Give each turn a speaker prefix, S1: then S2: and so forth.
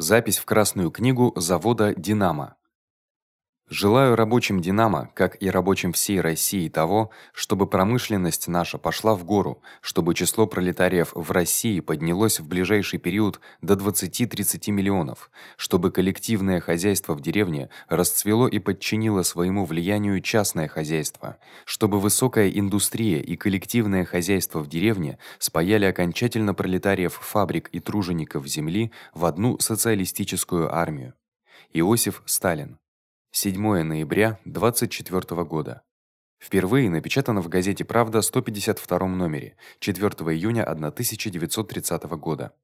S1: Запись в Красную книгу завода Динамо. Желаю рабочим Динамо, как и рабочим всей России того, чтобы промышленность наша пошла в гору, чтобы число пролетариев в России поднялось в ближайший период до 20-30 миллионов, чтобы коллективное хозяйство в деревне расцвело и подчинило своему влиянию частное хозяйство, чтобы высокая индустрия и коллективное хозяйство в деревне спаяли окончательно пролетариев фабрик и тружеников земли в одну социалистическую армию. Иосиф Сталин 7 ноября 24 года. Впервые напечатано в газете Правда 152 номере 4 июня 1930 года.